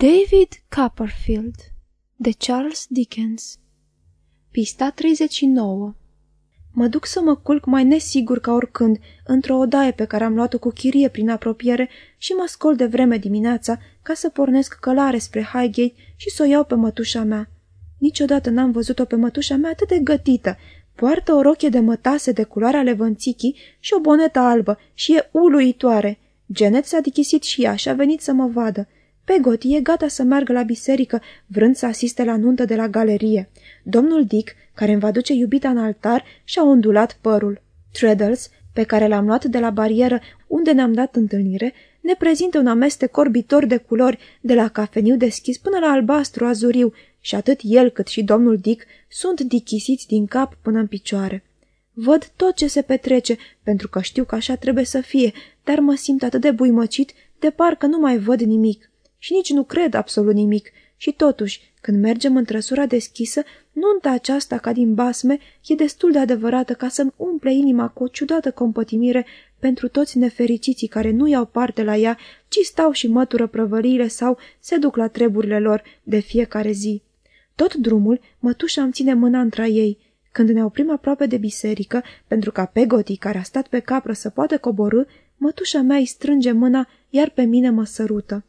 David Copperfield de Charles Dickens Pista 39 Mă duc să mă culc mai nesigur ca oricând, într-o odaie pe care am luat-o cu chirie prin apropiere și mă scol de vreme dimineața ca să pornesc călare spre Highgate și să o iau pe mătușa mea. Niciodată n-am văzut-o pe mătușa mea atât de gătită. Poartă o rochie de mătase de culoarea levănțichii și o bonetă albă și e uluitoare. Janet s-a dichisit și ea și a venit să mă vadă. Pegoti e gata să meargă la biserică, vrând să asiste la nuntă de la galerie. Domnul Dick, care îmi va duce iubita în altar, și-a ondulat părul. Treadles, pe care l-am luat de la barieră unde ne-am dat întâlnire, ne prezintă un amestec orbitor de culori, de la cafeniu deschis până la albastru azuriu, și atât el cât și domnul Dick sunt dichisiți din cap până în picioare. Văd tot ce se petrece, pentru că știu că așa trebuie să fie, dar mă simt atât de buimăcit, de parcă nu mai văd nimic și nici nu cred absolut nimic. Și totuși, când mergem în trăsura deschisă, nunta aceasta ca din basme e destul de adevărată ca să-mi umple inima cu o ciudată compătimire pentru toți nefericiții care nu iau parte la ea, ci stau și mătură prăvăliile sau se duc la treburile lor de fiecare zi. Tot drumul, mătușa îmi ține mâna între ei. Când ne oprim aproape de biserică, pentru ca Pegoti, care a stat pe capră, să poată coborâ, mătușa mea îi strânge mâna, iar pe mine mă sărută.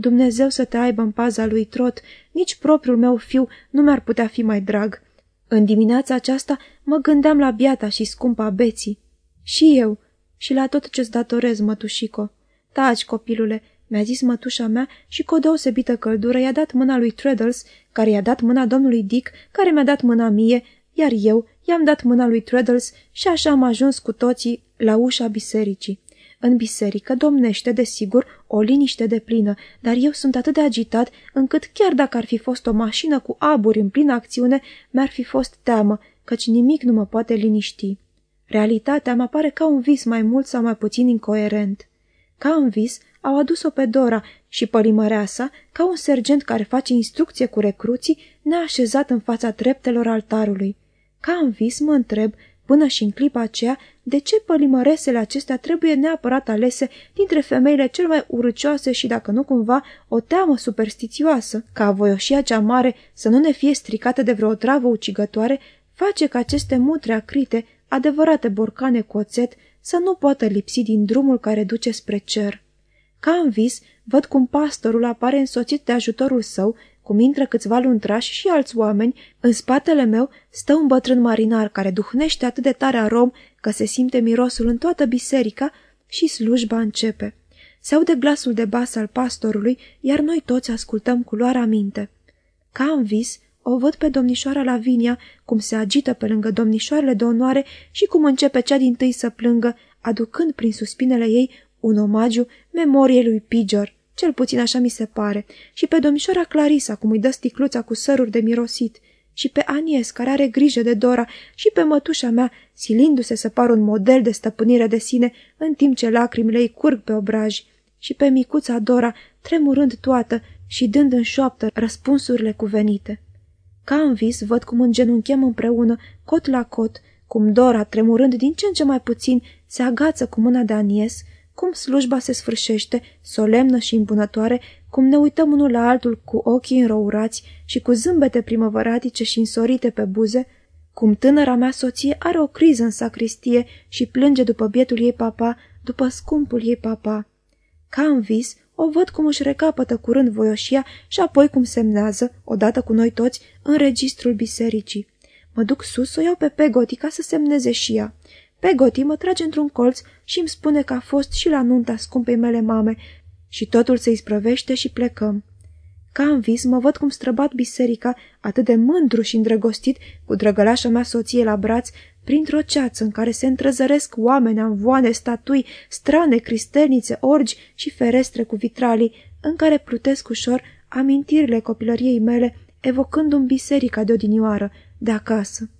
Dumnezeu să te aibă în paza lui Trot, nici propriul meu fiu nu mi-ar putea fi mai drag. În dimineața aceasta mă gândeam la biata și scumpa Beții. Și eu, și la tot ce-ți datorez, mătușico. Taci, copilule, mi-a zis mătușa mea și cu o deosebită căldură i-a dat mâna lui Treadles, care i-a dat mâna domnului Dick, care mi-a dat mâna mie, iar eu i-am dat mâna lui Treadles și așa am ajuns cu toții la ușa bisericii. În biserică domnește, desigur, o liniște de plină, dar eu sunt atât de agitat încât chiar dacă ar fi fost o mașină cu aburi în plină acțiune, mi-ar fi fost teamă, căci nimic nu mă poate liniști. Realitatea mă pare ca un vis mai mult sau mai puțin incoerent. Ca în vis, au adus-o pe Dora și pălimărea sa, ca un sergent care face instrucție cu recruții, ne-a așezat în fața treptelor altarului. Ca în vis mă întreb Până și în clipa aceea, de ce pălimăresele acestea trebuie neapărat alese dintre femeile cel mai urâcioase și, dacă nu cumva, o teamă superstițioasă, ca voioșia cea mare să nu ne fie stricată de vreo travă ucigătoare, face ca aceste mutre acrite, adevărate borcane cu oțet, să nu poată lipsi din drumul care duce spre cer. Ca în vis, văd cum pastorul apare însoțit de ajutorul său cum intră câțiva luntrași și alți oameni, în spatele meu stă un bătrân marinar care duhnește atât de tare arom că se simte mirosul în toată biserica și slujba începe. Se aude glasul de bas al pastorului, iar noi toți ascultăm cu luarea minte. Ca în vis, o văd pe domnișoara Lavinia, cum se agită pe lângă domnișoarele de onoare și cum începe cea din tâi să plângă, aducând prin suspinele ei un omagiu memoriei lui Pijor. Cel puțin așa mi se pare. Și pe domnișoara Clarisa, cum îi dă sticluța cu săruri de mirosit. Și pe Anies, care are grijă de Dora. Și pe mătușa mea, silindu-se să pară un model de stăpânire de sine, în timp ce lacrimile îi curg pe obraji. Și pe micuța Dora, tremurând toată și dând în șoaptă răspunsurile cuvenite. Ca în vis, văd cum îngenunchem împreună, cot la cot, cum Dora, tremurând din ce în ce mai puțin, se agață cu mâna de Anies, cum slujba se sfârșește, solemnă și îmbunătoare, cum ne uităm unul la altul cu ochii înrourați și cu zâmbete primăvăratice și însorite pe buze, cum tânăra mea soție are o criză în sacristie și plânge după bietul ei papa, după scumpul ei papa. Ca în vis, o văd cum își recapătă curând voioșia și apoi cum semnează, odată cu noi toți, în registrul bisericii. Mă duc sus, o iau pe Pegoti ca să semneze și ea. Pegoti mă trage într-un colț și îmi spune că a fost și la nunta scumpei mele mame și totul se isprăvește și plecăm. Ca în vis mă văd cum străbat biserica, atât de mândru și îndrăgostit, cu drăgălașa mea soție la braț, printr-o ceață în care se întrezăresc oameni, amvoane, statui, strane, cristelnițe, orgi și ferestre cu vitralii, în care plutesc ușor amintirile copilăriei mele, evocând-mi biserica de odinioară, de acasă.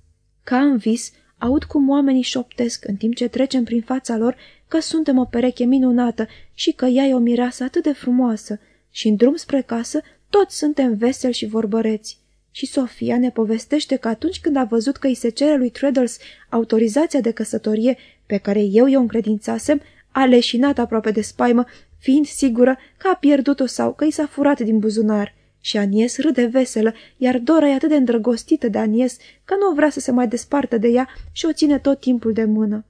Ca în vis, Aud cum oamenii șoptesc în timp ce trecem prin fața lor că suntem o pereche minunată și că ea e o mireasă atât de frumoasă și în drum spre casă toți suntem veseli și vorbăreți. Și Sofia ne povestește că atunci când a văzut că îi se cere lui Treadles autorizația de căsătorie pe care eu i-o încredințasem, a leșinat aproape de spaimă fiind sigură că a pierdut-o sau că i s-a furat din buzunar. Și Anies râde veselă, iar Dora e atât de îndrăgostită de Anies că nu vrea să se mai despartă de ea și o ține tot timpul de mână.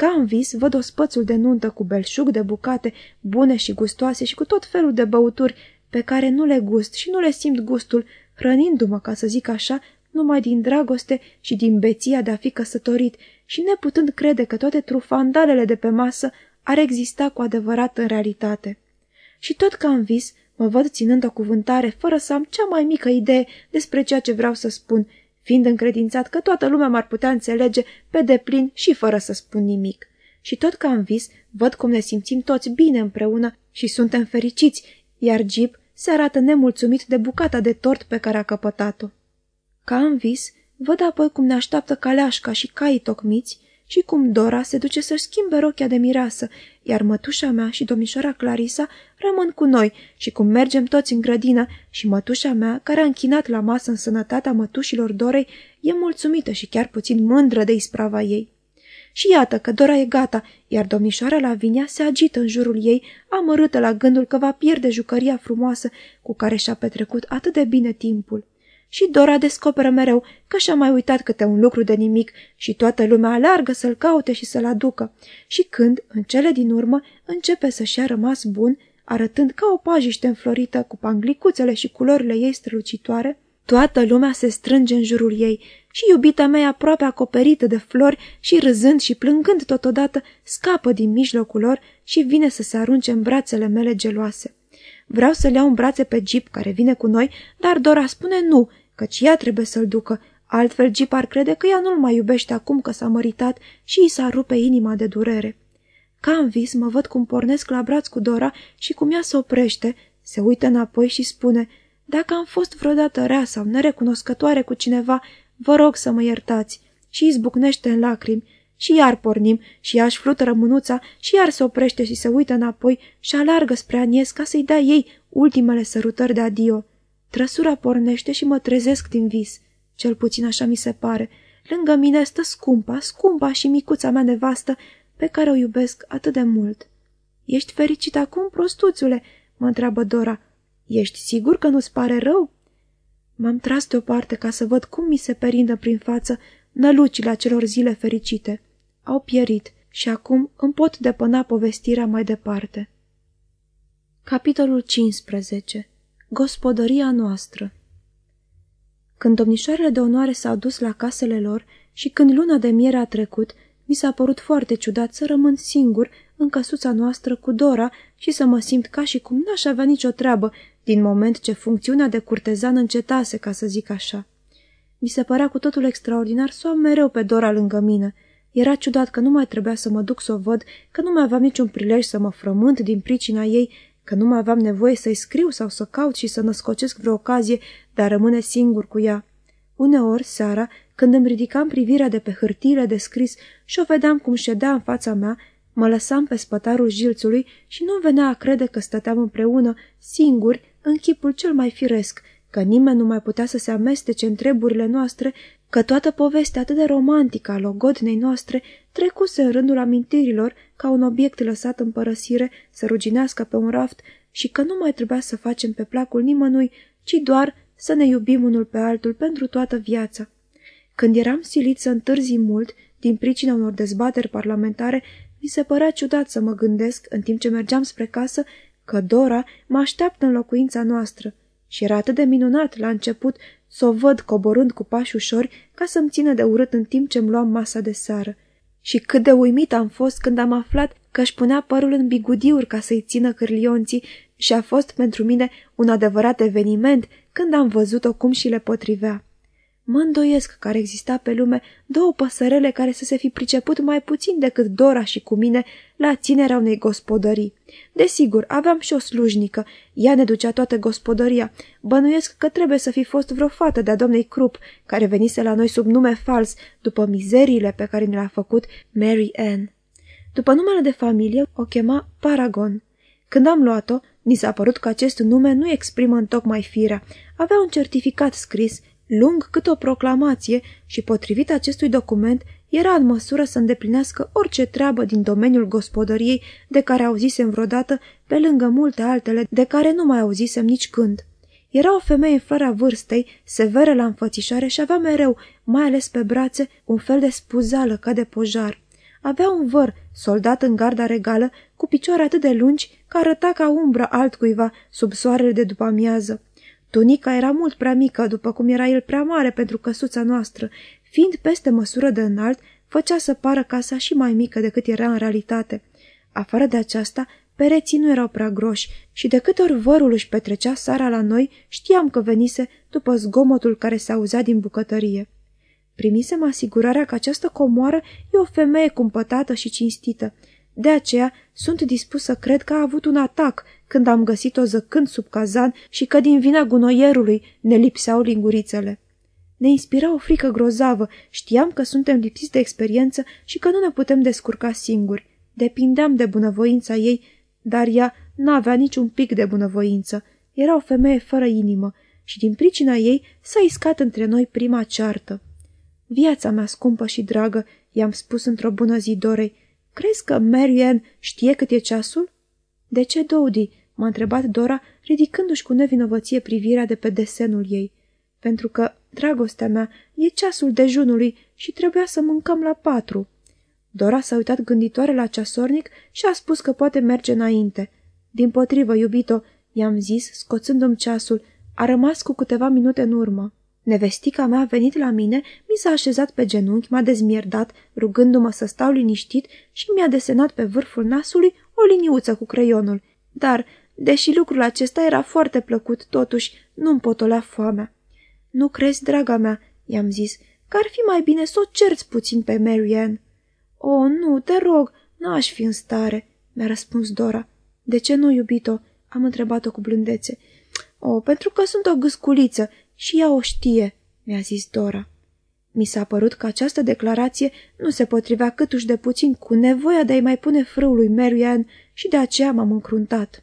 Ca în vis, văd o spățul de nuntă cu belșug de bucate, bune și gustoase și cu tot felul de băuturi pe care nu le gust și nu le simt gustul, hrănindu-mă, ca să zic așa, numai din dragoste și din beția de a fi căsătorit și neputând crede că toate trufandalele de pe masă ar exista cu adevărat în realitate. Și tot ca în vis, mă văd ținând o cuvântare fără să am cea mai mică idee despre ceea ce vreau să spun, fiind încredințat că toată lumea m-ar putea înțelege pe deplin și fără să spun nimic. Și tot ca în vis, văd cum ne simțim toți bine împreună și suntem fericiți, iar Jeep se arată nemulțumit de bucata de tort pe care a căpătat-o. Ca în vis, văd apoi cum ne așteaptă caleașca și caii tocmiți și cum Dora se duce să-și schimbe rochia de mireasă, iar mătușa mea și domnișoara Clarisa rămân cu noi și cum mergem toți în grădină și mătușa mea, care a închinat la masă în sănătatea mătușilor Dorei, e mulțumită și chiar puțin mândră de isprava ei. Și iată că Dora e gata, iar domnișoara Lavinia se agită în jurul ei, amărâtă la gândul că va pierde jucăria frumoasă cu care și-a petrecut atât de bine timpul. Și Dora descoperă mereu că și-a mai uitat câte un lucru de nimic și toată lumea alargă să-l caute și să-l aducă. Și când, în cele din urmă, începe să-și ia rămas bun, arătând ca o pajiște înflorită cu panglicuțele și culorile ei strălucitoare, toată lumea se strânge în jurul ei și iubita mea aproape acoperită de flori și râzând și plângând totodată, scapă din mijlocul lor și vine să se arunce în brațele mele geloase. Vreau să-l iau în brațe pe Jeep care vine cu noi, dar Dora spune nu, căci ea trebuie să-l ducă, altfel Jeep ar crede că ea nu-l mai iubește acum că s-a măritat și îi s-ar rupe inima de durere. Ca în vis mă văd cum pornesc la braț cu Dora și cum ea se oprește, se uită înapoi și spune, dacă am fost vreodată rea sau nerecunoscătoare cu cineva, vă rog să mă iertați. Și izbucnește în lacrimi și iar pornim și ea își flutură mânuța și iar se oprește și se uită înapoi și alargă spre Anies ca să-i dea ei ultimele sărutări de adio. Trăsura pornește și mă trezesc din vis. Cel puțin așa mi se pare. Lângă mine stă scumpa, scumpa și micuța mea nevastă, pe care o iubesc atât de mult. Ești fericit acum, prostuțule?" mă întreabă Dora. Ești sigur că nu-ți pare rău?" M-am tras deoparte ca să văd cum mi se perindă prin față nălucile acelor zile fericite. Au pierit și acum îmi pot depăna povestirea mai departe. Capitolul 15 Gospodăria noastră Când domnișoarele de onoare s-au dus la casele lor și când luna de miere a trecut, mi s-a părut foarte ciudat să rămân singur în căsuța noastră cu Dora și să mă simt ca și cum n-aș avea nicio treabă, din moment ce funcțiunea de curtezan încetase, ca să zic așa. Mi se părea cu totul extraordinar să o am mereu pe Dora lângă mine. Era ciudat că nu mai trebuia să mă duc să o văd, că nu mai aveam niciun prilej să mă frământ din pricina ei, că nu mai aveam nevoie să-i scriu sau să caut și să născocesc vreo ocazie de a rămâne singur cu ea. Uneori, seara, când îmi ridicam privirea de pe hârtiile de scris și o vedeam cum ședea în fața mea, mă lăsam pe spătarul jilțului și nu venea a crede că stăteam împreună, singuri, în chipul cel mai firesc, că nimeni nu mai putea să se amestece în treburile noastre, că toată povestea atât de romantică a logodnei noastre trecuse în rândul amintirilor ca un obiect lăsat în părăsire să ruginească pe un raft și că nu mai trebuia să facem pe placul nimănui, ci doar să ne iubim unul pe altul pentru toată viața. Când eram silit să întârzi mult, din pricina unor dezbateri parlamentare, mi se părea ciudat să mă gândesc, în timp ce mergeam spre casă, că Dora mă așteaptă în locuința noastră și era atât de minunat la început să o văd coborând cu pași ușori ca să-mi țină de urât în timp ce-mi luam masa de seară. Și cât de uimit am fost când am aflat că își punea părul în bigudiuri ca să-i țină cârlionții și a fost pentru mine un adevărat eveniment când am văzut-o cum și le potrivea. Mă îndoiesc că ar exista pe lume două păsărele care să se fi priceput mai puțin decât Dora și cu mine la ținerea unei gospodării. Desigur, aveam și o slujnică. Ea ne ducea toată gospodăria. Bănuiesc că trebuie să fi fost vreo fată de-a domnei Krupp, care venise la noi sub nume fals, după mizeriile pe care ne le-a făcut Mary Ann. După numele de familie, o chema Paragon. Când am luat-o, ni s-a părut că acest nume nu exprimă în tocmai firea. Avea un certificat scris lung cât o proclamație și, potrivit acestui document, era în măsură să îndeplinească orice treabă din domeniul gospodăriei de care auzisem vreodată, pe lângă multe altele de care nu mai auzisem nici când. Era o femeie fără vârstei, severă la înfățișare și avea mereu, mai ales pe brațe, un fel de spuzală ca de pojar. Avea un văr, soldat în garda regală, cu picioare atât de lungi că arăta ca umbră altcuiva sub soarele de după amiază. Tunica era mult prea mică, după cum era el prea mare pentru căsuța noastră. Fiind peste măsură de înalt, făcea să pară casa și mai mică decât era în realitate. Afară de aceasta, pereții nu erau prea groși și de câte ori vărul își petrecea sara la noi, știam că venise după zgomotul care se auzea din bucătărie. Primisem asigurarea că această comoară e o femeie cumpătată și cinstită. De aceea sunt dispus să cred că a avut un atac când am găsit-o zăcând sub cazan și că din vina gunoierului ne lipseau lingurițele. Ne inspira o frică grozavă, știam că suntem lipsiți de experiență și că nu ne putem descurca singuri. Depindeam de bunăvoința ei, dar ea n-avea niciun pic de bunăvoință. Era o femeie fără inimă și din pricina ei s-a iscat între noi prima ceartă. Viața mea scumpă și dragă, i-am spus într-o bună zi Dorei, crezi că Marianne știe cât e ceasul? De ce, Dodi? m-a întrebat Dora, ridicându-și cu nevinovăție privirea de pe desenul ei. Pentru că, dragostea mea, e ceasul dejunului și trebuia să mâncăm la patru. Dora s-a uitat gânditoare la ceasornic și a spus că poate merge înainte. Din potrivă, iubito, i-am zis, scoțându-mi ceasul, a rămas cu câteva minute în urmă. Nevestica mea a venit la mine, mi s-a așezat pe genunchi, m-a dezmierdat, rugându-mă să stau liniștit și mi-a desenat pe vârful nasului o liniuță cu creionul. Dar, deși lucrul acesta era foarte plăcut, totuși nu-mi potolea foamea. Nu crezi, draga mea?" i-am zis, că ar fi mai bine să o cerți puțin pe Marianne." O, nu, te rog, n-aș fi în stare," mi-a răspuns Dora. De ce nu, iubito?" am întrebat-o cu blândețe. O, pentru că sunt o gâsculiță și ea o știe," mi-a zis Dora. Mi s-a părut că această declarație nu se potrivea câtuși de puțin cu nevoia de a-i mai pune frâul lui Marianne și de aceea m-am încruntat.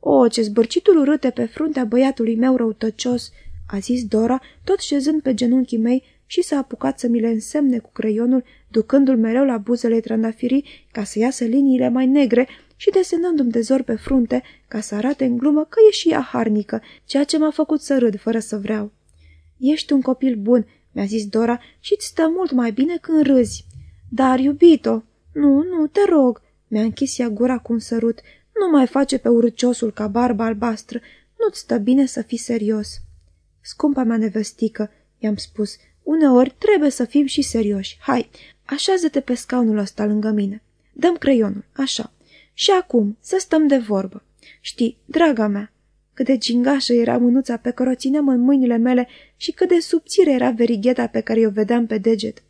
O, ce zbârcitul urâte pe fruntea băiatului meu răutăcios!" a zis Dora, tot șezând pe genunchii mei și s-a apucat să mi le însemne cu creionul, ducându-l mereu la buzele trandafirii ca să iasă liniile mai negre și desenându-mi de zor pe frunte ca să arate în glumă că e și ea harnică, ceea ce m-a făcut să râd fără să vreau. Ești un copil bun," mi-a zis Dora, și-ți stă mult mai bine când râzi." Dar, iubito, nu, nu, te rog," mi-a închis ea gura cu un sărut, nu mai face pe urciosul ca barba albastră, nu-ți stă bine să fii serios." Scumpa mea nevestică, i-am spus, uneori trebuie să fim și serioși. Hai, așează-te pe scaunul ăsta lângă mine. Dăm creionul, așa. Și acum, să stăm de vorbă. Știi, draga mea, cât de gingașă era mânuța pe care o țineam în mâinile mele și cât de subțire era verigheta pe care o vedeam pe deget.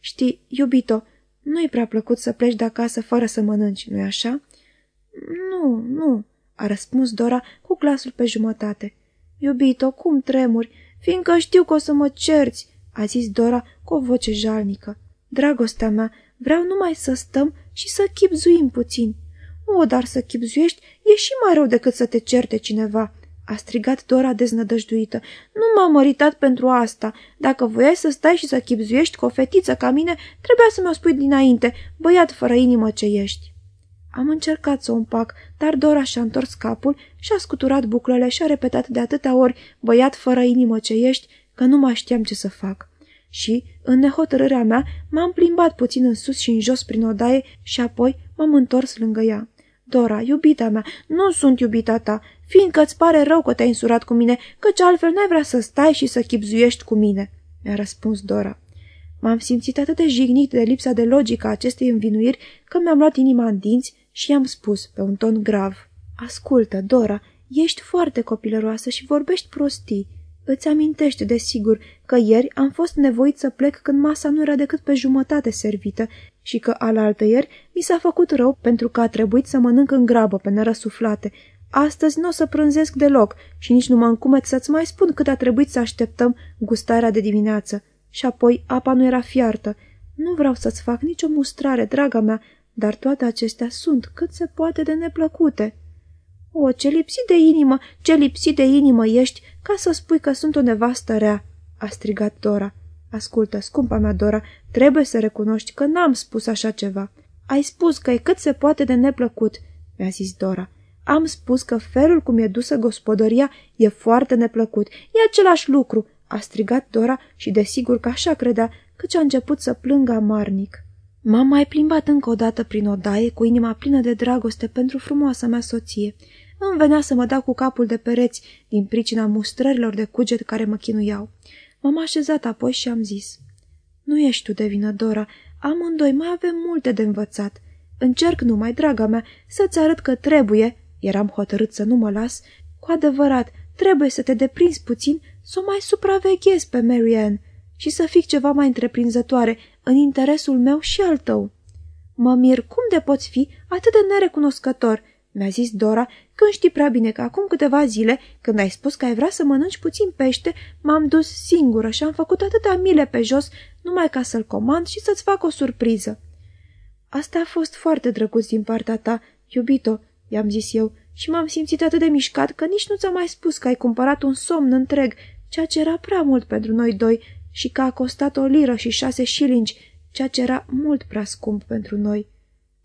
Știi, iubito, nu-i prea plăcut să pleci de acasă fără să mănânci, nu-i așa? Nu, nu, a răspuns Dora cu glasul pe jumătate. Iubito, cum tremuri, fiindcă știu că o să mă cerți, a zis Dora cu o voce jalnică. Dragostea mea, vreau numai să stăm și să chipzuim puțin. O, dar să chipzuiești e și mai rău decât să te certe cineva, a strigat Dora deznădăjduită. Nu m-am măritat pentru asta. Dacă voiai să stai și să chipzuiești cu o fetiță ca mine, trebuia să mi-o spui dinainte, băiat fără inimă ce ești. Am încercat să o împac, dar Dora și-a întors capul și-a scuturat buclele și a repetat de atâtea ori, băiat fără inimă ce ești, că nu mai știam ce să fac. Și, în nehotărârea mea, m-am plimbat puțin în sus și în jos prin odaie și apoi m-am întors lângă ea. Dora, iubita mea, nu sunt iubita ta, fiindcă îți pare rău că te-ai însurat cu mine, căci altfel n-ai vrea să stai și să chipzuiești cu mine, mi-a răspuns Dora. M-am simțit atât de jignit de lipsa de logică a acestei învinuiri că mi-am luat inima în dinți și i-am spus pe un ton grav. Ascultă, Dora, ești foarte copilăroasă și vorbești prostii. Îți amintești, desigur, că ieri am fost nevoit să plec când masa nu era decât pe jumătate servită și că alaltă ieri mi s-a făcut rău pentru că a trebuit să mănânc în grabă pe nerăsuflate. Astăzi nu o să prânzesc deloc și nici nu mă încumet să-ți mai spun cât a trebuit să așteptăm gustarea de dimineață. Și apoi apa nu era fiartă. Nu vreau să-ți fac nicio mustrare, draga mea, dar toate acestea sunt cât se poate de neplăcute. O, ce lipsit de inimă, ce lipsit de inimă ești, ca să spui că sunt o nevastă rea, a strigat Dora. Ascultă, scumpa mea Dora, trebuie să recunoști că n-am spus așa ceva. Ai spus că e cât se poate de neplăcut, mi-a zis Dora. Am spus că felul cum e dusă gospodăria e foarte neplăcut. E același lucru, a strigat Dora și desigur că așa credea, căci a început să plângă amarnic. M-am mai plimbat încă o dată prin odaie, cu inima plină de dragoste pentru frumoasa mea soție. Îmi venea să mă dau cu capul de pereți din pricina mustrărilor de cuget care mă chinuiau. M-am așezat apoi și am zis, Nu ești tu de vină, Dora, amândoi mai avem multe de învățat. Încerc numai, draga mea, să-ți arăt că trebuie, eram hotărât să nu mă las, cu adevărat, trebuie să te deprinzi puțin, să o mai supraveghezi pe Marianne și să fii ceva mai întreprinzătoare în interesul meu și al tău. Mă mir cum de poți fi atât de nerecunoscător, mi-a zis Dora, când știi prea bine că acum câteva zile, când ai spus că ai vrea să mănânci puțin pește, m-am dus singură și am făcut atâtea mile pe jos numai ca să-l comand și să-ți fac o surpriză. Asta a fost foarte drăguț din partea ta, iubito, i-am zis eu, și m-am simțit atât de mișcat că nici nu ți-am mai spus că ai cumpărat un somn întreg, ceea ce era prea mult pentru noi doi și că a costat o liră și șase șilingi, ceea ce era mult prea scump pentru noi.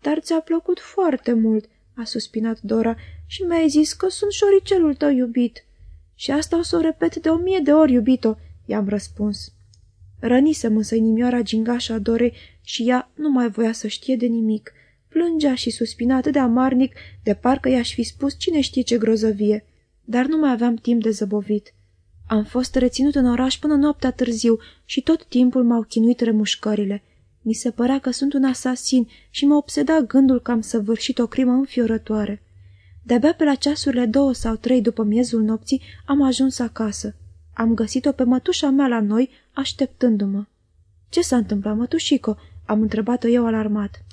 Dar ți-a plăcut foarte mult, a suspinat Dora, și mi-ai zis că sunt șoricelul tău iubit. Și asta o să o repet de o mie de ori, iubito, i-am răspuns. Rănisem însă inimioara gingașa a Dorei și ea nu mai voia să știe de nimic. Plângea și suspina atât de amarnic, de parcă i-aș fi spus cine știe ce grozăvie. Dar nu mai aveam timp de zăbovit. Am fost reținut în oraș până noaptea târziu și tot timpul m-au chinuit remușcările. Mi se părea că sunt un asasin și mă obseda gândul că am săvârșit o crimă înfiorătoare. De-abia pe la ceasurile două sau trei după miezul nopții am ajuns acasă. Am găsit-o pe mătușa mea la noi, așteptându-mă. Ce s-a întâmplat, mătușico?" am întrebat-o eu alarmat.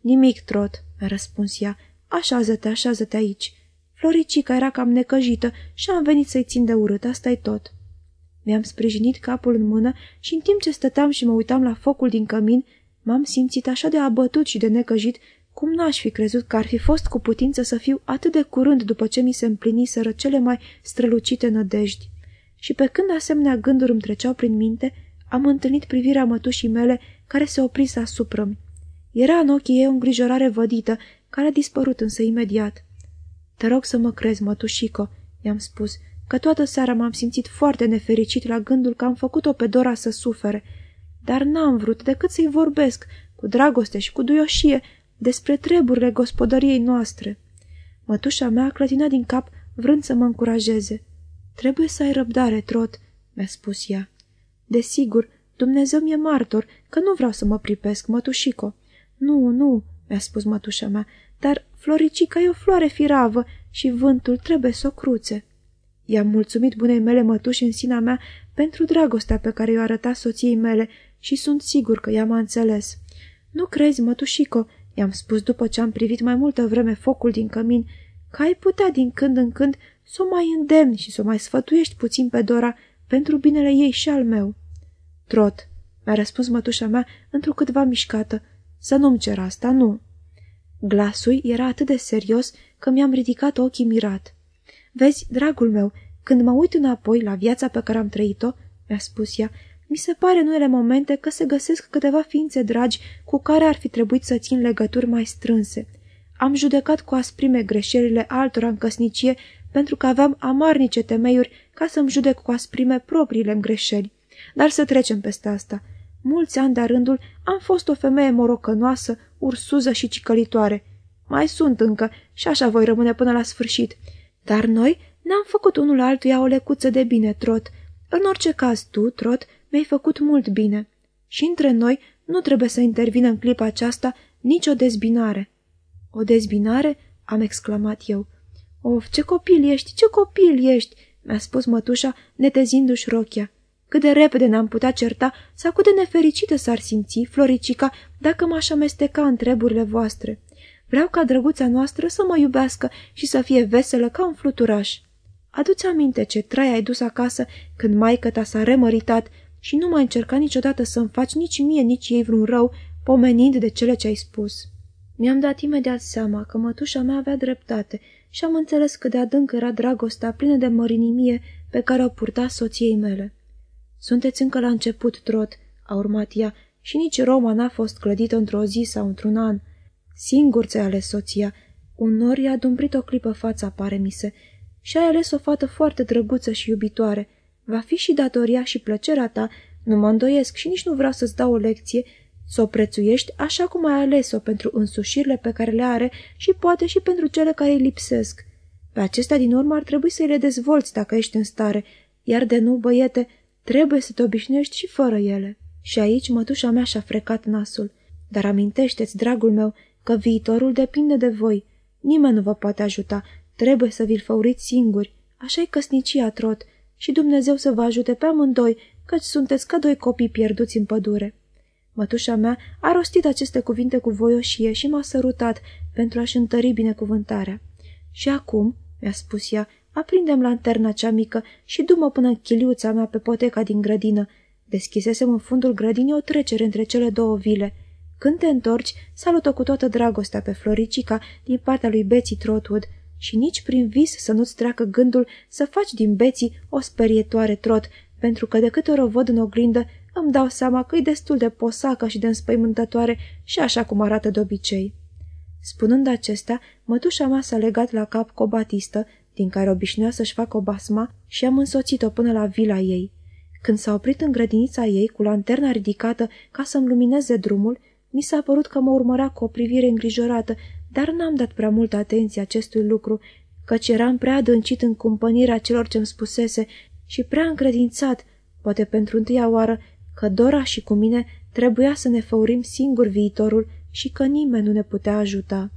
Nimic, trot," mi-a răspuns ea. Așează-te, așează-te aici." Floricica era cam necăjită și am venit să-i țin de urât, asta e tot. Mi-am sprijinit capul în mână și în timp ce stăteam și mă uitam la focul din cămin, m-am simțit așa de abătut și de necăjit cum n-aș fi crezut că ar fi fost cu putință să fiu atât de curând după ce mi se împliniseră cele mai strălucite nădejdi. Și pe când asemenea gânduri îmi treceau prin minte, am întâlnit privirea mătușii mele care se oprise asupra-mi. Era în ochii ei o îngrijorare vădită, care a dispărut însă imediat. Te rog să mă crezi, mătușico," i-am spus, că toată seara m-am simțit foarte nefericit la gândul că am făcut-o pe Dora să sufere, dar n-am vrut decât să-i vorbesc, cu dragoste și cu duioșie, despre treburile gospodăriei noastre. Mătușa mea clătina din cap, vrând să mă încurajeze. Trebuie să ai răbdare, Trot," mi-a spus ea. Desigur, Dumnezeu mi-e martor că nu vreau să mă pripesc, mătușico." Nu, nu," mi-a spus mătușa mea, dar Floricica e o floare firavă și vântul trebuie să o cruțe." I-am mulțumit bunei mele mătuși în sina mea pentru dragostea pe care i-o arăta soției mele și sunt sigur că ea m-a înțeles. Nu crezi, mătușico, i-am spus după ce am privit mai multă vreme focul din cămin, că ai putea din când în când să o mai îndemni și să o mai sfătuiești puțin pe Dora pentru binele ei și al meu. Trot, mi-a răspuns mătușa mea întrucâtva mișcată, să nu-mi cer asta, nu. Glasul era atât de serios că mi-am ridicat ochii mirat. Vezi, dragul meu, când mă uit înapoi la viața pe care am trăit-o, mi-a spus ea, mi se pare în unele momente că se găsesc câteva ființe dragi cu care ar fi trebuit să țin legături mai strânse. Am judecat cu asprime greșelile altora în căsnicie pentru că aveam amarnice temeiuri ca să-mi judec cu asprime propriile greșeli. Dar să trecem peste asta. Mulți ani de rândul am fost o femeie morocănoasă, ursuză și cicălitoare. Mai sunt încă și așa voi rămâne până la sfârșit. Dar noi ne-am făcut unul altuia o lecuță de bine, Trot. În orice caz, tu, Trot, mi-ai făcut mult bine. Și între noi nu trebuie să intervină în clipa aceasta nicio dezbinare. O dezbinare? am exclamat eu. Of, ce copil ești, ce copil ești, mi-a spus mătușa, netezindu-și rochia. Cât de repede ne-am putea certa sau cât de nefericită s-ar simți, Floricica, dacă m-aș amesteca în treburile voastre. Vreau ca drăguța noastră să mă iubească și să fie veselă ca un fluturaș. Adu-ți aminte ce trai ai dus acasă când maică ta s-a remăritat și nu mai încerca niciodată să-mi faci nici mie, nici ei vreun rău, pomenind de cele ce ai spus. Mi-am dat imediat seama că mătușa mea avea dreptate și am înțeles cât de adânc era dragostea plină de mărinimie pe care o purta soției mele. Sunteți încă la început, Trot, a urmat ea, și nici Roma n-a fost clădită într-o zi sau într-un an. Singur ți-ai ales soția. Un nor i-a dumprit o clipă fața, pare mi se, și ai ales o fată foarte drăguță și iubitoare. Va fi și datoria și plăcerea ta, nu mă îndoiesc și nici nu vreau să-ți dau o lecție, să o prețuiești așa cum ai ales-o pentru însușirile pe care le are și poate și pentru cele care îi lipsesc. Pe acestea din urmă ar trebui să le dezvolți dacă ești în stare, iar de nu, băiete, trebuie să te obișnuiești și fără ele. Și aici mătușa mea și-a frecat nasul. Dar amintește-ți, dragul meu, că viitorul depinde de voi. Nimeni nu vă poate ajuta, trebuie să vi-l făuriți singuri. Așa-i căsnicia, trot, și Dumnezeu să vă ajute pe amândoi, căci sunteți ca doi copii pierduți în pădure. Mătușa mea a rostit aceste cuvinte cu voioșie și m-a sărutat pentru a-și întări binecuvântarea. Și acum, mi-a spus ea, aprindem lanterna cea mică și du-mă până în chiliuța mea pe poteca din grădină. Deschisesem în fundul grădinii o trecere între cele două vile. Când te întorci, salută cu toată dragostea pe Floricica din partea lui Betsy Trotwood și nici prin vis să nu-ți treacă gândul să faci din Betsy o sperietoare trot, pentru că de câte ori o văd în oglindă, îmi dau seama că e destul de posacă și de înspăimântătoare și așa cum arată de obicei. Spunând acestea, mătușa mea s-a legat la cap cu o batistă, din care obișnuia să-și facă o basma și am însoțit-o până la vila ei. Când s-a oprit în grădinița ei, cu lanterna ridicată ca să-mi lumineze drumul, mi s-a părut că mă urmărea cu o privire îngrijorată, dar n-am dat prea multă atenție acestui lucru, căci eram prea adâncit în cumpănirea celor ce-mi spusese și prea încredințat, poate pentru întâia oară, că Dora și cu mine trebuia să ne făurim singur viitorul și că nimeni nu ne putea ajuta.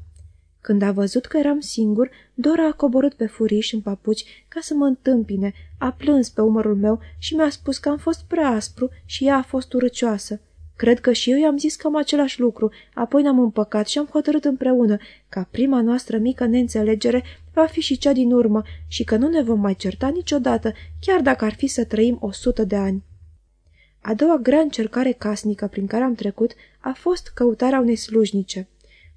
Când a văzut că eram singur, Dora a coborât pe furiș în papuci ca să mă întâmpine, a plâns pe umărul meu și mi-a spus că am fost prea aspru și ea a fost urăcioasă. Cred că și eu i-am zis cam același lucru, apoi ne-am împăcat și am hotărât împreună ca prima noastră mică neînțelegere va fi și cea din urmă și că nu ne vom mai certa niciodată, chiar dacă ar fi să trăim o sută de ani. A doua grea încercare casnică prin care am trecut a fost căutarea unei slujnice.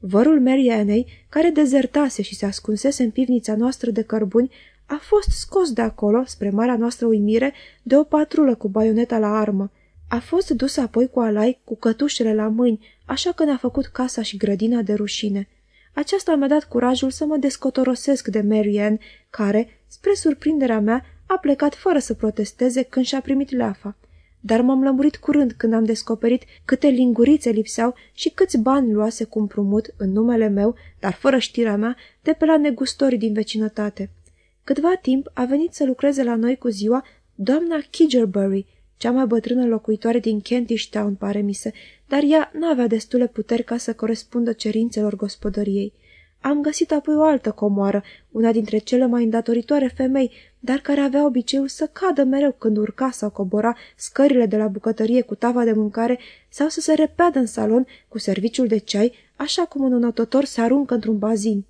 Vărul Mary Annei, care dezertase și se ascunsese în pivnița noastră de cărbuni, a fost scos de acolo, spre marea noastră uimire, de o patrulă cu baioneta la armă. A fost dus apoi cu alai, cu cătușele la mâini, așa că ne-a făcut casa și grădina de rușine. Aceasta mi-a dat curajul să mă descotorosesc de Marianne, care, spre surprinderea mea, a plecat fără să protesteze când și-a primit leafa. Dar m-am lămurit curând când am descoperit câte lingurițe lipseau și câți bani luase cu împrumut în numele meu, dar fără știrea mea, de pe la negustorii din vecinătate. Câtva timp a venit să lucreze la noi cu ziua doamna Kigerbury, cea mai bătrână locuitoare din Kentish Town, pare mi se, dar ea n-avea destule puteri ca să corespundă cerințelor gospodăriei. Am găsit apoi o altă comoară, una dintre cele mai îndatoritoare femei, dar care avea obiceiul să cadă mereu când urca sau cobora scările de la bucătărie cu tava de mâncare sau să se repeadă în salon cu serviciul de ceai, așa cum un înotător se aruncă într-un bazin.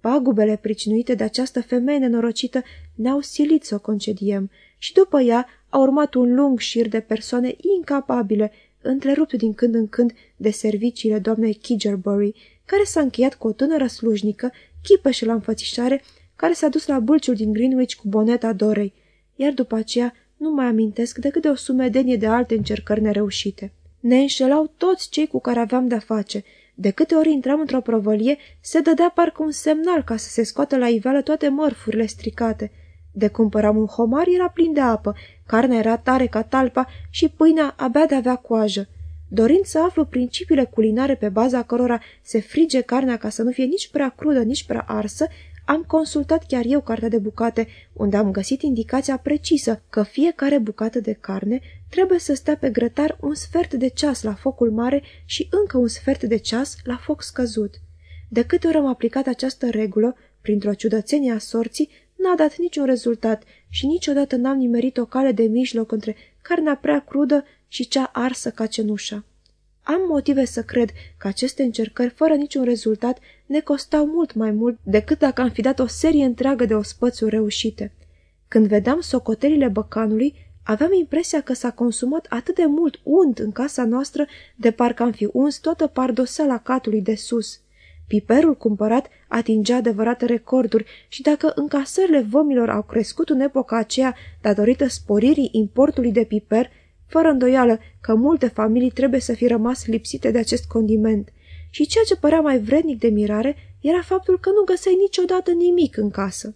Pagubele pricinuite de această femeie nenorocită ne-au silit să o concediem și după ea a urmat un lung șir de persoane incapabile, întrerupt din când în când de serviciile doamnei Kigerbury, care s-a încheiat cu o tânără slujnică, chipă și la înfățișare, care s-a dus la bulciul din Greenwich cu boneta Dorei, iar după aceea nu mai amintesc decât de o sumedenie de alte încercări nereușite. Ne înșelau toți cei cu care aveam de-a face. De câte ori intram într-o provălie, se dădea parcă un semnal ca să se scoată la iveală toate mărfurile stricate. De cumpăram un homar era plin de apă, carnea era tare ca talpa și pâinea abia de avea coajă. Dorind să aflu principiile culinare pe baza cărora se frige carnea ca să nu fie nici prea crudă, nici prea arsă, am consultat chiar eu cartea de bucate, unde am găsit indicația precisă că fiecare bucată de carne trebuie să stea pe grătar un sfert de ceas la focul mare și încă un sfert de ceas la foc scăzut. De câte ori am aplicat această regulă, printr-o ciudățenie a sorții, n-a dat niciun rezultat și niciodată n-am nimerit o cale de mijloc între carnea prea crudă și cea arsă ca cenușa. Am motive să cred că aceste încercări, fără niciun rezultat, ne costau mult mai mult decât dacă am fi dat o serie întreagă de ospățuri reușite. Când vedeam socotelile băcanului, aveam impresia că s-a consumat atât de mult unt în casa noastră de parcă am fi uns toată pardoseala catului de sus. Piperul cumpărat atingea adevărate recorduri și dacă încasările vămilor au crescut în epoca aceea datorită sporirii importului de piper, fără îndoială că multe familii trebuie să fi rămas lipsite de acest condiment. Și ceea ce părea mai vrednic de mirare era faptul că nu găseai niciodată nimic în casă.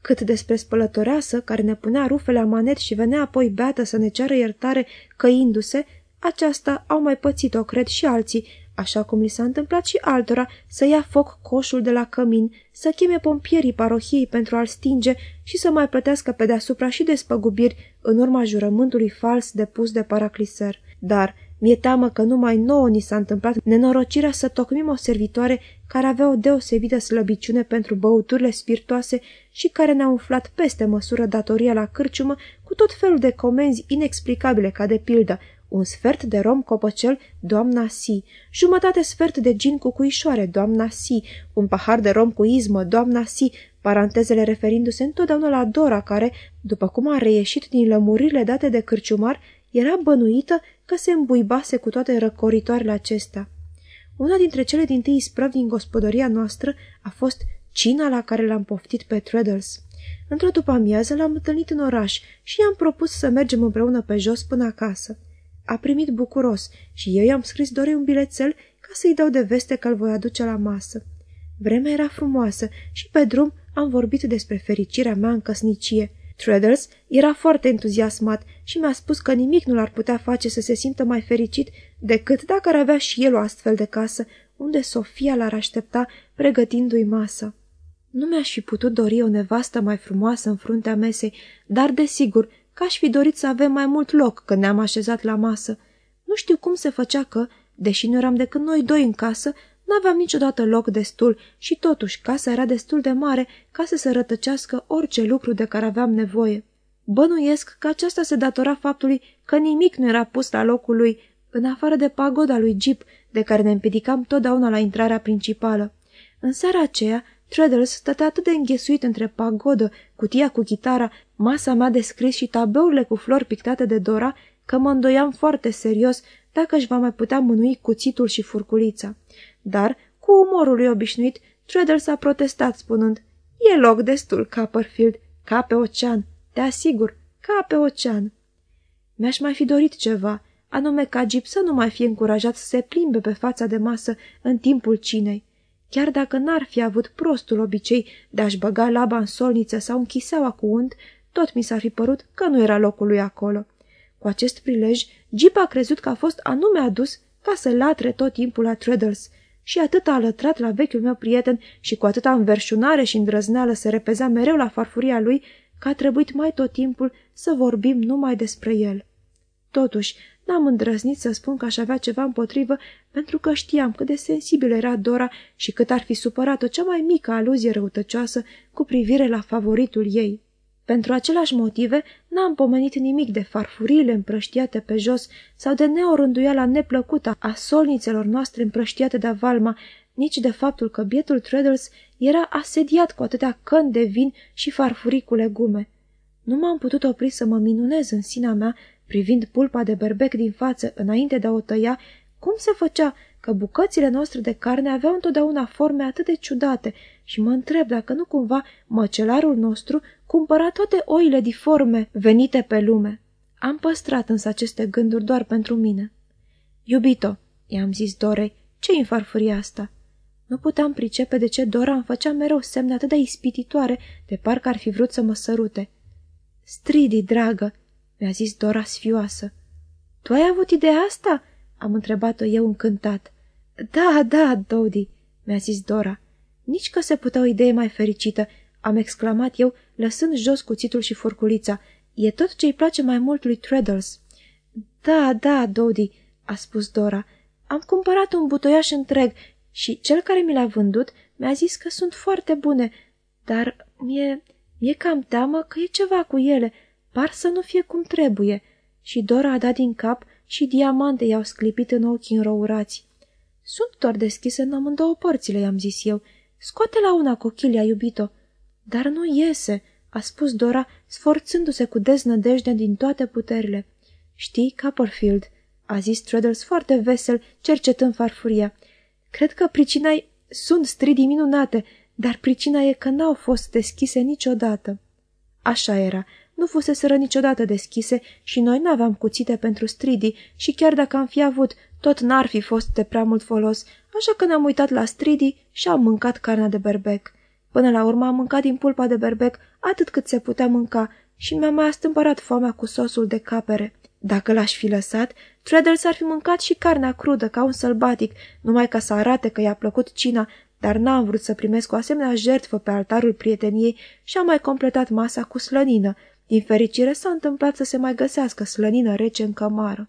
Cât despre spălătoreasă, care ne punea rufele amanet și venea apoi beată să ne ceară iertare căindu-se, aceasta au mai pățit-o, cred, și alții, așa cum li s-a întâmplat și altora, să ia foc coșul de la cămin, să cheme pompierii parohiei pentru a-l stinge și să mai plătească pe deasupra și despăgubiri în urma jurământului fals depus de paracliser. Dar mi-e teamă că numai nouă ni s-a întâmplat nenorocirea să tocmim o servitoare care avea o deosebită slăbiciune pentru băuturile spiritoase și care ne-a umflat peste măsură datoria la cârciumă cu tot felul de comenzi inexplicabile, ca de pildă un sfert de rom copăcel, doamna Si, jumătate sfert de gin cu cuișoare, doamna Si, un pahar de rom cu izmă, doamna Si, parantezele referindu-se întotdeauna la Dora, care, după cum a reieșit din lămurile date de cârciumar, era bănuită că se îmbuibase cu toate răcoritoarele acestea. Una dintre cele din tâi isprăvi din gospodăria noastră a fost cina la care l-am poftit pe Treadles. Într-o după amiază l-am întâlnit în oraș și i-am propus să mergem împreună pe jos până acasă. A primit bucuros și eu i-am scris Dorei un bilețel ca să-i dau de veste că îl voi aduce la masă. Vremea era frumoasă și pe drum am vorbit despre fericirea mea în căsnicie. Treadles era foarte entuziasmat și mi-a spus că nimic nu l-ar putea face să se simtă mai fericit decât dacă ar avea și el o astfel de casă, unde Sofia l-ar aștepta pregătindu-i masă. Nu mi-aș fi putut dori o nevastă mai frumoasă în fruntea mesei, dar, desigur, că aș fi dorit să avem mai mult loc când ne-am așezat la masă. Nu știu cum se făcea că, deși nu eram decât noi doi în casă, N-aveam niciodată loc destul și totuși casa era destul de mare ca să se rătăcească orice lucru de care aveam nevoie. Bănuiesc că aceasta se datora faptului că nimic nu era pus la locul lui, în afară de pagoda lui Jeep, de care ne împiedicam totdeauna la intrarea principală. În seara aceea, Treadles stătea atât de înghesuit între pagodă, cutia cu chitara, masa mea de scris și tabeurile cu flori pictate de Dora, că mă îndoiam foarte serios dacă își va mai putea mânui cuțitul și furculița. Dar, cu umorul lui obișnuit, Treadles a protestat spunând E loc destul, Copperfield, ca pe ocean, te asigur, ca pe ocean. Mi-aș mai fi dorit ceva, anume ca Gip să nu mai fie încurajat să se plimbe pe fața de masă în timpul cinei. Chiar dacă n-ar fi avut prostul obicei de a-și băga laba în solniță sau în chiseaua cu unt, tot mi s-ar fi părut că nu era locul lui acolo. Cu acest prilej, Jeep a crezut că a fost anume adus ca să latre tot timpul la Treadles și atât a alătrat la vechiul meu prieten și cu atâta înverșunare și îndrăzneală se repezea mereu la farfuria lui că a trebuit mai tot timpul să vorbim numai despre el. Totuși, n-am îndrăznit să spun că aș avea ceva împotrivă pentru că știam cât de sensibilă era Dora și cât ar fi supărat-o cea mai mică aluzie răutăcioasă cu privire la favoritul ei. Pentru aceleași motive, n-am pomenit nimic de farfuriile împrăștiate pe jos sau de neorânduiala neplăcută a solnițelor noastre împrăștiate de Valma, nici de faptul că bietul Treadles era asediat cu atâtea căni de vin și farfurii cu legume. Nu m-am putut opri să mă minunez în sinea mea, privind pulpa de berbec din față înainte de a o tăia, cum se făcea că bucățile noastre de carne aveau întotdeauna forme atât de ciudate și mă întreb dacă nu cumva măcelarul nostru cumpăra toate oile diforme venite pe lume. Am păstrat însă aceste gânduri doar pentru mine. Iubito, i-am zis Dorei, ce-i în farfuria asta? Nu puteam pricepe de ce Dora îmi făcea mereu semne atât de ispititoare, de parcă ar fi vrut să mă sărute. Stridi, dragă, mi-a zis Dora sfioasă. Tu ai avut ideea asta?" Am întrebat-o eu încântat. Da, da, Dodi," mi-a zis Dora. Nici că se putea o idee mai fericită, am exclamat eu, lăsând jos cuțitul și furculița. E tot ce-i place mai mult lui Treadles. Da, da, Dodi, a spus Dora. Am cumpărat un butoiaș întreg și cel care mi l-a vândut mi-a zis că sunt foarte bune, dar mie, mie cam teamă că e ceva cu ele, par să nu fie cum trebuie. Și Dora a dat din cap și diamante i-au sclipit în ochii înrourați. Sunt doar deschise în amândouă părțile, i-am zis eu. Scoate la una cochilia, iubito. Dar nu iese, a spus Dora, sforțându-se cu deznădejde din toate puterile. Știi, Copperfield, a zis Treadles foarte vesel, cercetând farfuria. Cred că pricina -i... sunt stridii minunate, dar pricina e că n-au fost deschise niciodată. Așa era. Nu fuseseră niciodată deschise și noi n-aveam cuțite pentru stridi și chiar dacă am fi avut, tot n-ar fi fost de prea mult folos, așa că ne-am uitat la stridi și am mâncat carnea de berbec. Până la urmă am mâncat din pulpa de berbec atât cât se putea mânca și mi-a mai astâmpărat foamea cu sosul de capere. Dacă l-aș fi lăsat, Treadles ar fi mâncat și carnea crudă ca un sălbatic, numai ca să arate că i-a plăcut cina, dar n-am vrut să primesc o asemenea jertfă pe altarul prieteniei și am mai completat masa cu slănină. Din fericire s-a întâmplat să se mai găsească slănină rece în cămară.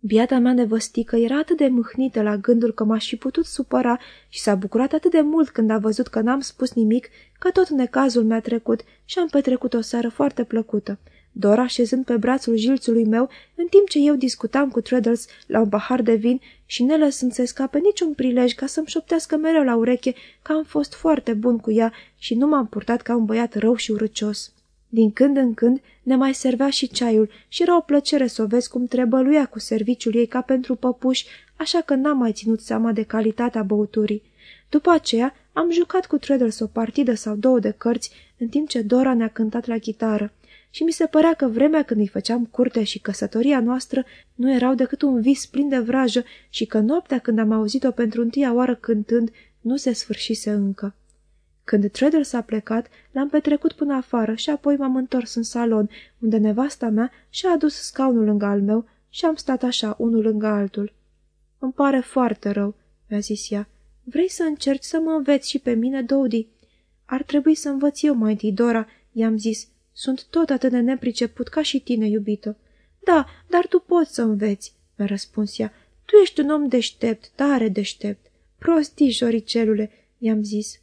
Biata mea nevăstică era atât de mâhnită la gândul că m-aș fi putut supăra și s-a bucurat atât de mult când a văzut că n-am spus nimic, că tot necazul mi-a trecut și am petrecut o seară foarte plăcută. Dora așezând pe brațul jilțului meu, în timp ce eu discutam cu Treadles la un pahar de vin și ne lăsând să scape niciun prilej ca să-mi șoptească mereu la ureche că am fost foarte bun cu ea și nu m-am purtat ca un băiat rău și urăcios. Din când în când ne mai servea și ceaiul și era o plăcere să o vezi cum trebăluia cu serviciul ei ca pentru păpuși, așa că n-am mai ținut seama de calitatea băuturii. După aceea am jucat cu Treadles o partidă sau două de cărți, în timp ce Dora ne-a cântat la chitară și mi se părea că vremea când îi făceam curte și căsătoria noastră nu erau decât un vis plin de vrajă și că noaptea când am auzit-o pentru întâia oară cântând nu se sfârșise încă. Când Trader s-a plecat, l-am petrecut până afară și apoi m-am întors în salon, unde nevasta mea și-a adus scaunul lângă al meu și am stat așa, unul lângă altul. Îmi pare foarte rău," mi-a zis ea. Vrei să încerci să mă înveți și pe mine, Dodi?" Ar trebui să învăț eu mai întâi, Dora," i-am zis. Sunt tot atât de nepriceput ca și tine, iubito." Da, dar tu poți să înveți," mi-a răspuns ea. Tu ești un om deștept, tare deștept." Prostii, joricelule," i-am zis.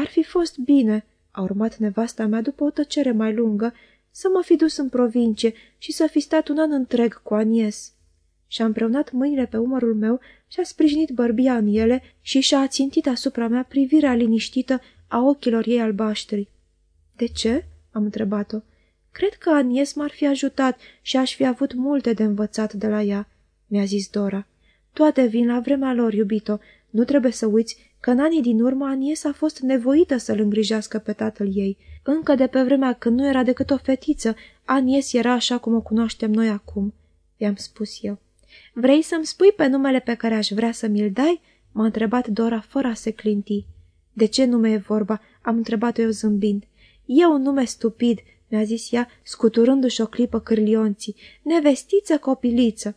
Ar fi fost bine," a urmat nevasta mea după o tăcere mai lungă, să mă fi dus în provincie și să fi stat un an întreg cu Anies." Și-a împreunat mâinile pe umărul meu și-a sprijinit bărbia în ele și și-a țintit asupra mea privirea liniștită a ochilor ei albaștri. De ce?" am întrebat-o. Cred că Anies m-ar fi ajutat și aș fi avut multe de învățat de la ea," mi-a zis Dora. Toate vin la vremea lor, iubito. Nu trebuie să uiți că în anii din urmă Anies a fost nevoită să-l îngrijească pe tatăl ei. Încă de pe vremea când nu era decât o fetiță, Anies era așa cum o cunoaștem noi acum, i-am spus eu. Vrei să-mi spui pe numele pe care aș vrea să mi-l dai?" m-a întrebat Dora fără a se clinti. De ce nume e vorba?" am întrebat-o eu zâmbind. E un nume stupid," mi-a zis ea, scuturându-și o clipă cârlionții. Nevestiță copiliță."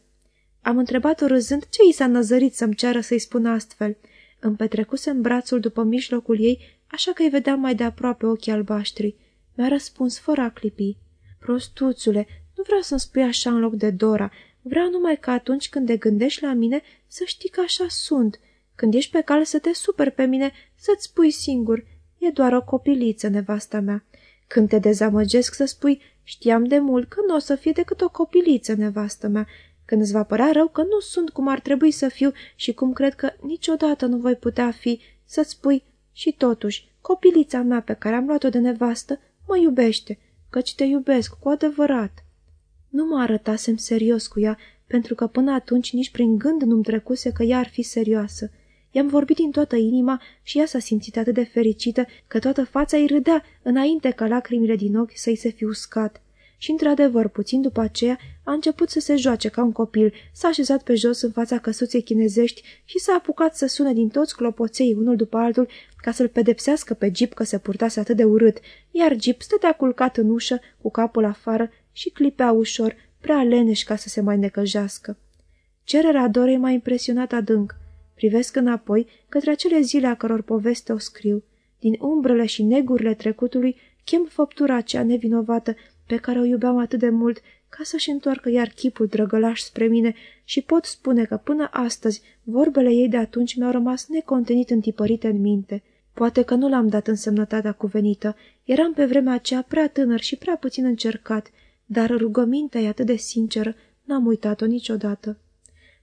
Am întrebat-o râzând ce i s-a năzărit să-mi ceară să-i spun astfel. Îmi petrecuse în brațul după mijlocul ei, așa că îi vedeam mai de aproape ochii albaștri. Mi-a răspuns fără a clipi. Prostuțule, nu vreau să-mi spui așa în loc de Dora. Vreau numai că atunci când te gândești la mine să știi că așa sunt. Când ești pe cale să te super pe mine, să-ți spui singur. E doar o copiliță, nevasta mea. Când te dezamăgesc să spui, știam de mult că nu o să fie decât o copiliță, nevastă mea. Când îți va părea rău că nu sunt cum ar trebui să fiu și cum cred că niciodată nu voi putea fi, să-ți spui, și totuși, copilița mea pe care am luat-o de nevastă mă iubește, căci te iubesc cu adevărat. Nu mă arătasem serios cu ea, pentru că până atunci nici prin gând nu-mi trecuse că ea ar fi serioasă. I-am vorbit din toată inima și ea s-a simțit atât de fericită că toată fața îi râdea înainte ca lacrimile din ochi să-i se fi uscat. Și, într-adevăr, puțin după aceea, a început să se joace ca un copil, s-a așezat pe jos în fața căsuței chinezești și s-a apucat să sune din toți clopoței unul după altul ca să-l pedepsească pe Jeep că se purtase atât de urât, iar Jeep stătea culcat în ușă, cu capul afară și clipea ușor, prea leneș ca să se mai necăjească. Cererea Dorei m-a impresionat adânc. Privesc înapoi către acele zile a căror poveste o scriu. Din umbrele și negurile trecutului chem făptura aceea nevinovată pe care o iubeam atât de mult ca să-și întoarcă iar chipul drăgălaș spre mine și pot spune că până astăzi vorbele ei de atunci mi-au rămas necontenit întipărite în minte. Poate că nu l-am dat însemnătatea cuvenită, eram pe vremea aceea prea tânăr și prea puțin încercat, dar rugămintea e atât de sinceră, n-am uitat-o niciodată.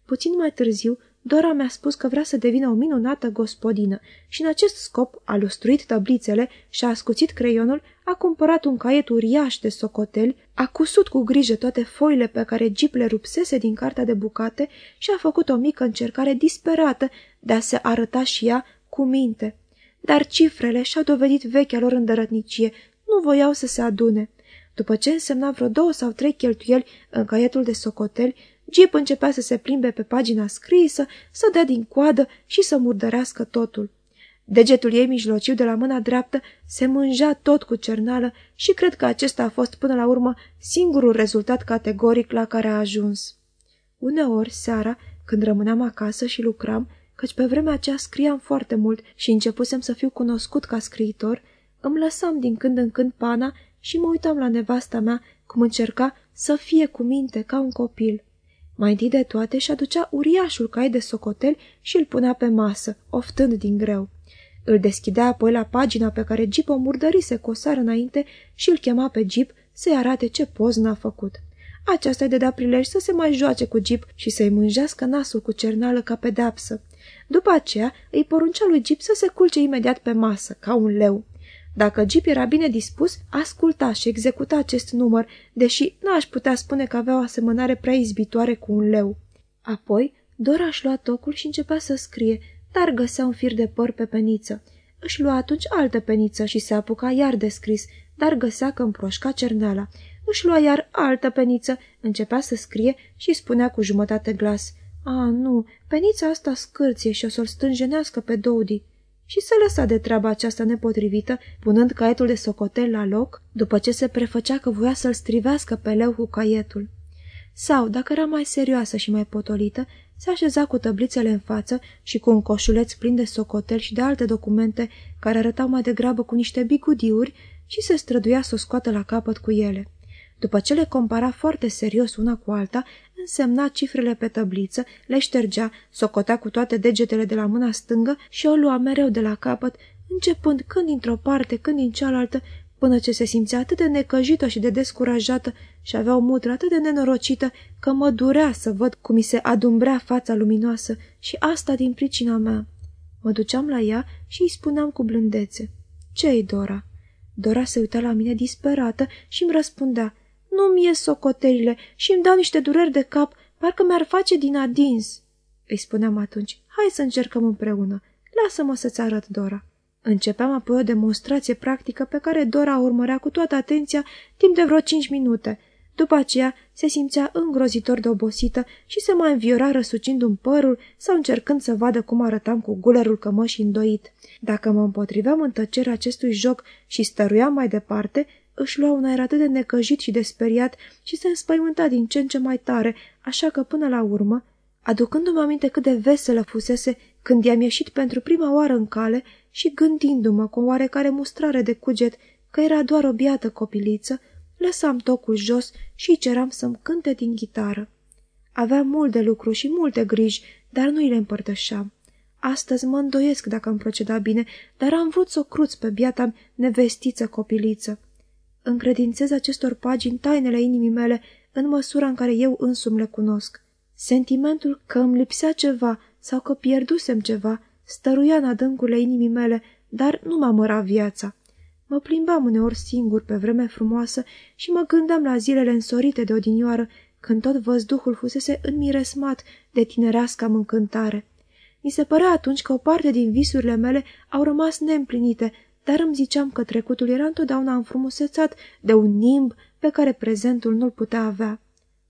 Puțin mai târziu, Dora mi-a spus că vrea să devină o minunată gospodină și în acest scop a lustruit tablițele și a ascuțit creionul, a cumpărat un caiet uriaș de socoteli, a cusut cu grijă toate foile pe care Jeep le rupsese din cartea de bucate și a făcut o mică încercare disperată de a se arăta și ea cu minte. Dar cifrele și-au dovedit vechea lor îndărătnicie, nu voiau să se adune. După ce însemna vreo două sau trei cheltuieli în caietul de socoteli, Jeep începea să se plimbe pe pagina scrisă, să dea din coadă și să murdărească totul. Degetul ei mijlociu de la mâna dreaptă se mânja tot cu cernală și cred că acesta a fost până la urmă singurul rezultat categoric la care a ajuns. Uneori, seara, când rămâneam acasă și lucram, căci pe vremea aceea scriam foarte mult și începusem să fiu cunoscut ca scriitor, îmi lăsam din când în când pana și mă uitam la nevasta mea cum încerca să fie cu minte ca un copil. Mai întâi de toate și aducea uriașul cai de socotel și îl punea pe masă, oftând din greu. Îl deschidea apoi la pagina pe care Jeep o murdărise cu o sară înainte și îl chema pe Jeep să-i arate ce poznă a făcut. Aceasta îi dădea prilej să se mai joace cu Jeep și să-i mânjească nasul cu cernală ca pedapsă. După aceea îi poruncea lui Jeep să se culce imediat pe masă, ca un leu. Dacă Jeep era bine dispus, asculta și executa acest număr, deși n-aș putea spune că avea o asemănare prea izbitoare cu un leu. Apoi, Doraș își lua tocul și începea să scrie, dar găsea un fir de păr pe peniță. Își lua atunci altă peniță și se apuca iar de scris, dar găsea că împroșca cerneala. Își lua iar altă peniță, începea să scrie și spunea cu jumătate glas, A, nu, penița asta scârție și o să-l stânjenească pe Dodi." Și se lăsa de treaba aceasta nepotrivită, punând caietul de socotel la loc, după ce se prefăcea că voia să-l strivească pe leu cu caietul. Sau, dacă era mai serioasă și mai potolită, se așeza cu tăblițele în față și cu un coșuleț plin de socotel și de alte documente care arătau mai degrabă cu niște bigudiuri și se străduia să o scoată la capăt cu ele. După ce le compara foarte serios una cu alta, însemna cifrele pe tăbliță, le ștergea, socotea cu toate degetele de la mâna stângă și o lua mereu de la capăt, începând când dintr-o parte, când din cealaltă, până ce se simțea atât de necăjită și de descurajată și avea o mutră atât de nenorocită că mă durea să văd cum mi se adumbrea fața luminoasă și asta din pricina mea. Mă duceam la ea și îi spuneam cu blândețe. Ce-i, Dora?" Dora se uita la mine disperată și îmi răspundea. Nu-mi ies socotelile și îmi dau niște dureri de cap, parcă mi-ar face din adins." Îi spuneam atunci, hai să încercăm împreună. Lasă-mă să-ți arăt, Dora. Începeam apoi o demonstrație practică pe care Dora urmărea cu toată atenția timp de vreo cinci minute. După aceea se simțea îngrozitor de obosită și se mai înviora răsucind un părul sau încercând să vadă cum arătam cu gulerul cămășii îndoit. Dacă mă împotriveam în tăcerea acestui joc și stăruiam mai departe, își lua un aer atât de necăjit și de speriat și se înspăimânta din ce în ce mai tare, așa că până la urmă, aducându-mi aminte cât de veselă fusese când i-am ieșit pentru prima oară în cale și gândindu-mă cu oarecare mustrare de cuget că era doar o biată copiliță, lăsam tocul jos și ceram să-mi cânte din ghitară. Aveam mult de lucru și multe griji, dar nu îi le împărtășeam. Astăzi mă îndoiesc dacă am procedat bine, dar am vrut să o cruț pe biata nevestiță copiliță. Încredințez acestor pagini tainele inimii mele în măsura în care eu însumi le cunosc. Sentimentul că îmi lipsea ceva sau că pierdusem ceva stăruia în adâncurile inimii mele, dar nu m-a măra viața. Mă plimbam uneori singur pe vreme frumoasă și mă gândeam la zilele însorite de odinioară, când tot văzduhul fusese înmiresmat de tinereasca încântare. Mi se părea atunci că o parte din visurile mele au rămas neîmplinite, dar îmi ziceam că trecutul era întotdeauna înfrumusețat de un nimb pe care prezentul nu-l putea avea.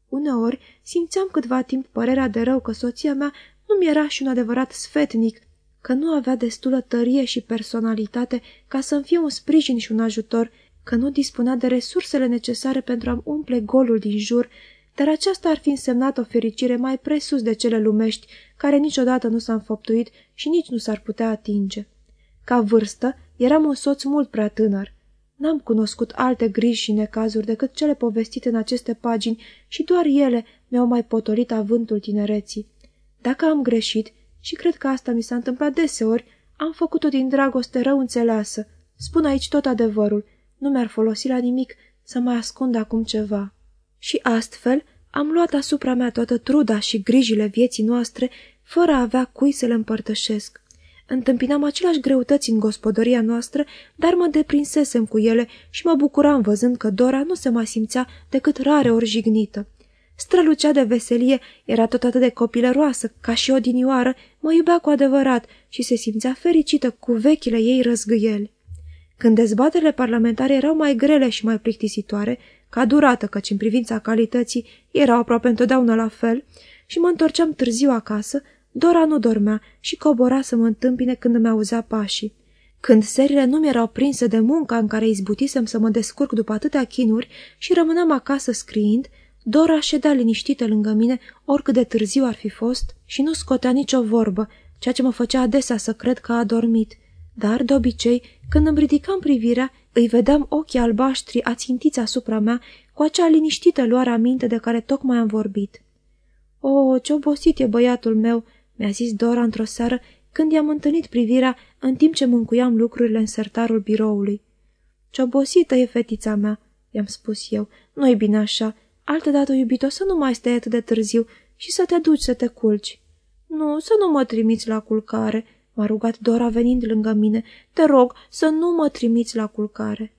Uneori simțeam câtva timp părerea de rău că soția mea nu mi era și un adevărat sfetnic, că nu avea destulă tărie și personalitate ca să-mi fie un sprijin și un ajutor, că nu dispunea de resursele necesare pentru a-mi umple golul din jur, dar aceasta ar fi însemnat o fericire mai presus de cele lumești, care niciodată nu s-a înfăptuit și nici nu s-ar putea atinge. Ca vârstă, eram un soț mult prea tânăr. N-am cunoscut alte griji și necazuri decât cele povestite în aceste pagini și doar ele mi-au mai potolit avântul tinereții. Dacă am greșit, și cred că asta mi s-a întâmplat deseori, am făcut-o din dragoste rău înțeleasă. Spun aici tot adevărul. Nu mi-ar folosi la nimic să mai ascund acum ceva. Și astfel am luat asupra mea toată truda și grijile vieții noastre, fără a avea cui să le împărtășesc. Întâmpinam aceleași greutăți în gospodăria noastră, dar mă deprinsesem cu ele și mă bucuram văzând că Dora nu se mai simțea decât rare ori jignită. Strălucea de veselie, era tot atât de copilăroasă, ca și odinioară, mă iubea cu adevărat și se simțea fericită cu vechile ei răzgâieli. Când dezbaterile parlamentare erau mai grele și mai plictisitoare, ca durată, căci în privința calității erau aproape întotdeauna la fel, și mă întorceam târziu acasă, Dora nu dormea și cobora să mă întâmpine când îmi auzea pașii. Când serile nu mi-erau prinse de munca în care izbutisem să mă descurc după atâtea chinuri și rămâneam acasă scriind, Dora ședea liniștită lângă mine oricât de târziu ar fi fost și nu scotea nicio vorbă, ceea ce mă făcea adesea să cred că a dormit. Dar, de obicei, când îmi ridicam privirea, îi vedeam ochii albaștri ațintiți asupra mea cu acea liniștită luare aminte de care tocmai am vorbit. O, ce obosit e băiatul meu!" mi-a zis Dora într-o seară când i-am întâlnit privirea în timp ce mâncuiam lucrurile în sertarul biroului. Ce obosită e fetița mea!" i-am spus eu. Nu-i bine așa. Altădată, iubito, să nu mai stai atât de târziu și să te duci să te culci." Nu, să nu mă trimiți la culcare," m-a rugat Dora venind lângă mine. Te rog să nu mă trimiți la culcare."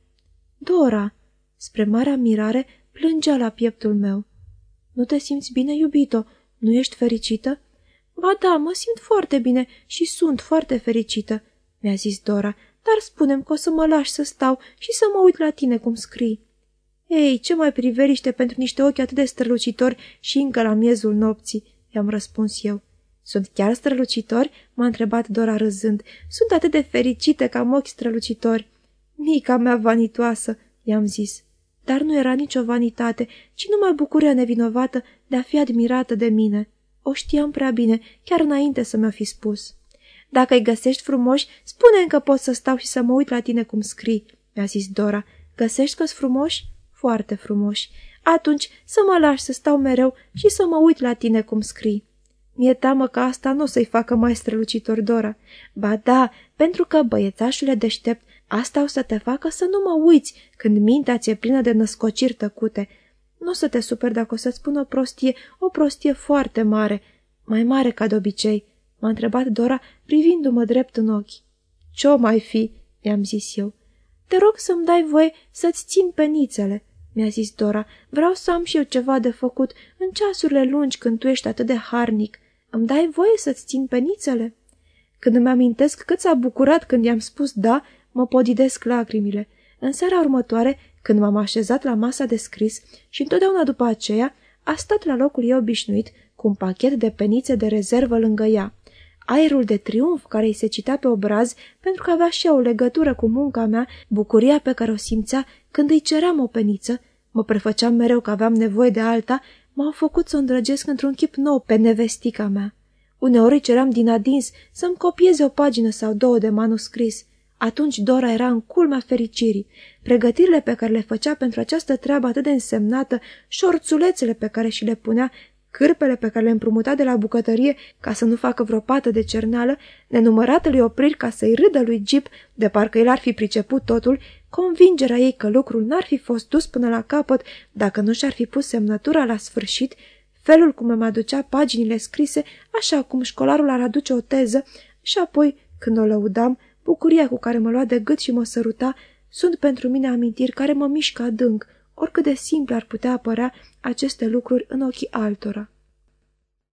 Dora!" Spre marea mirare, plângea la pieptul meu. Nu te simți bine, iubito? Nu ești fericită?" Ba da, mă simt foarte bine și sunt foarte fericită," mi-a zis Dora, dar spunem că o să mă lași să stau și să mă uit la tine cum scrii." Ei, ce mai priveliște pentru niște ochi atât de strălucitori și încă la miezul nopții?" i-am răspuns eu. Sunt chiar strălucitori?" m-a întrebat Dora râzând. Sunt atât de fericită că am ochi strălucitori." Mica mea vanitoasă," i-am zis. Dar nu era nicio vanitate, ci numai bucuria nevinovată de a fi admirată de mine. O știam prea bine, chiar înainte să mi-o fi spus. Dacă îi găsești frumoși, spune că pot să stau și să mă uit la tine cum scrii," mi-a zis Dora. Găsești că-s frumoși?" Foarte frumoși. Atunci să mă lași să stau mereu și să mă uit la tine cum scrii." Mi-e teamă că asta nu o să-i facă mai strălucitor Dora. Ba da, pentru că, băiețașule deștept, asta o să te facă să nu mă uiți când mintea ți-e plină de născociri tăcute. Nu o să te super dacă o să-ți spun o prostie, o prostie foarte mare, mai mare ca de obicei, m-a întrebat Dora privindu-mă drept în ochi. Ce-o mai fi?" i-am zis eu. Te rog să-mi dai voie să-ți țin penițele," mi-a zis Dora. Vreau să am și eu ceva de făcut în ceasurile lungi când tu ești atât de harnic. Îmi dai voie să-ți țin penițele?" Când îmi amintesc cât s-a bucurat când i-am spus da, mă podidesc lacrimile. În seara următoare, când m-am așezat la masa de scris și întotdeauna după aceea, a stat la locul ei obișnuit cu un pachet de penițe de rezervă lângă ea. Aerul de triumf care îi se citea pe obraz, pentru că avea și ea o legătură cu munca mea, bucuria pe care o simțea când îi ceream o peniță, mă prefăceam mereu că aveam nevoie de alta, m-au făcut să o îndrăgesc într-un chip nou pe nevestica mea. Uneori ceream din adins să-mi copieze o pagină sau două de manuscris. Atunci Dora era în culmea fericirii. Pregătirile pe care le făcea pentru această treabă atât de însemnată, șorțulețele pe care și le punea, cârpele pe care le împrumuta de la bucătărie ca să nu facă vreo pată de cerneală, nenumăratele opriri ca să-i râdă lui Jeep, de parcă el ar fi priceput totul, convingerea ei că lucrul n-ar fi fost dus până la capăt dacă nu și-ar fi pus semnătura la sfârșit, felul cum îmi aducea paginile scrise, așa cum școlarul ar aduce o teză, și apoi, când o lăudam, bucuria cu care mă lua de gât și mă săruta, sunt pentru mine amintiri care mă mișcă adânc, oricât de simple ar putea apărea aceste lucruri în ochii altora.